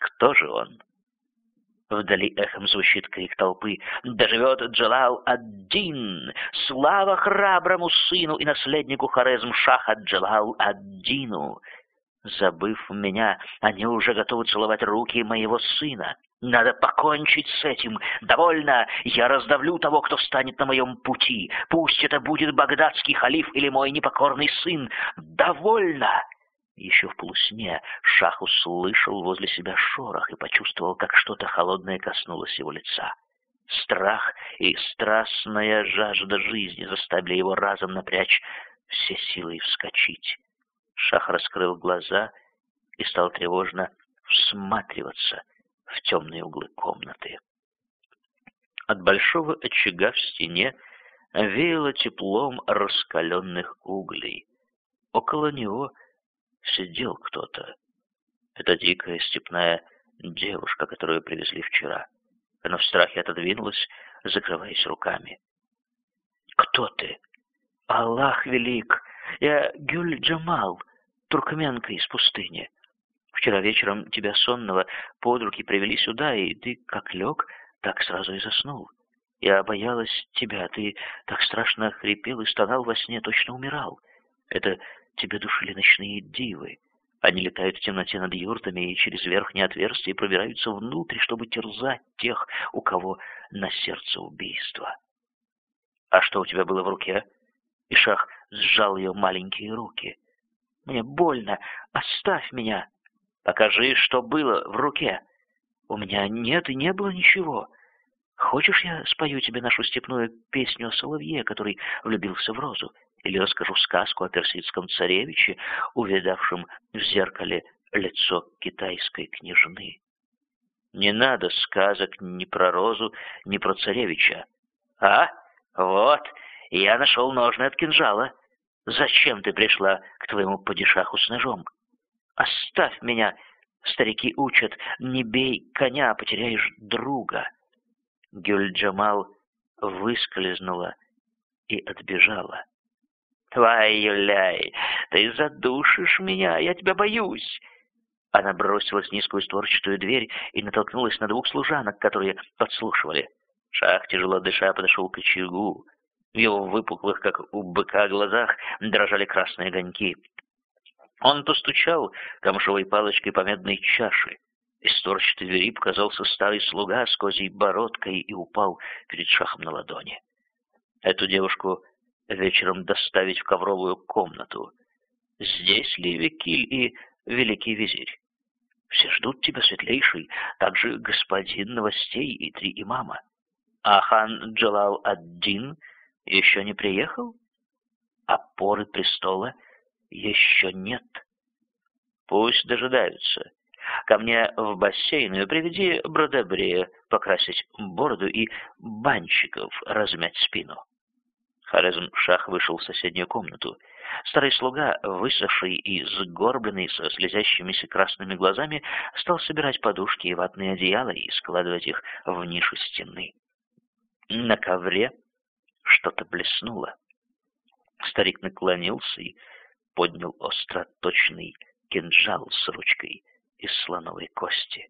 Кто же он? Вдали эхом звучит крик толпы. «Да живет Джалал один! Слава храброму сыну и наследнику Хорезм-Шаха Джалал Аддину!» Забыв меня, они уже готовы целовать руки моего сына. Надо покончить с этим. Довольно. Я раздавлю того, кто встанет на моем пути. Пусть это будет багдадский халиф или мой непокорный сын. Довольно. Еще в полусне Шах услышал возле себя шорох и почувствовал, как что-то холодное коснулось его лица. Страх и страстная жажда жизни заставили его разом напрячь все силы и вскочить. Шах раскрыл глаза и стал тревожно всматриваться в темные углы комнаты. От большого очага в стене веяло теплом раскаленных углей. Около него сидел кто-то. Это дикая степная девушка, которую привезли вчера. Она в страхе отодвинулась, закрываясь руками. «Кто ты?» «Аллах велик! Я Гюль Джамал, туркменка из пустыни. Вчера вечером тебя сонного под руки привели сюда, и ты как лег, так сразу и заснул. Я боялась тебя, ты так страшно хрипел и стонал во сне, точно умирал. Это тебе душили ночные дивы. Они летают в темноте над юртами и через верхние отверстия пробираются внутрь, чтобы терзать тех, у кого на сердце убийство. А что у тебя было в руке? Ишах сжал ее маленькие руки. Мне больно. Оставь меня. Покажи, что было в руке. У меня нет и не было ничего. Хочешь, я спою тебе нашу степную песню о соловье, который влюбился в розу? Или расскажу сказку о персидском царевиче, увидавшем в зеркале лицо китайской княжны? Не надо сказок ни про розу, ни про царевича. А? Вот, я нашел ножны от кинжала. Зачем ты пришла к твоему падишаху с ножом? Оставь меня, старики учат, не бей коня, потеряешь друга. Гюль-Джамал выскользнула и отбежала. «Твой Юляй, ты задушишь меня, я тебя боюсь!» Она бросилась в низкую створчатую дверь и натолкнулась на двух служанок, которые подслушивали. Шах, тяжело дыша, подошел к очагу. В его выпуклых, как у быка, глазах дрожали красные огоньки. Он постучал камшовой палочкой по медной чаше. Из торчатой двери показался старый слуга с козьей бородкой и упал перед шахом на ладони. Эту девушку вечером доставить в ковровую комнату. Здесь ли Викиль и великий визирь? Все ждут тебя, светлейший, также господин новостей и три имама. А хан Джалал ад-Дин еще не приехал? Опоры престола еще нет. Пусть дожидаются. Ко мне в бассейн и приведи бродобрея покрасить бороду и банщиков размять спину. Хорезм Шах вышел в соседнюю комнату. Старый слуга, высохший и сгорбленный, со слезящимися красными глазами, стал собирать подушки и ватные одеяла и складывать их в нишу стены. На ковре что-то блеснуло. Старик наклонился и поднял остроточный кинжал с ручкой из слоновой кости.